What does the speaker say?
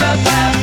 the path.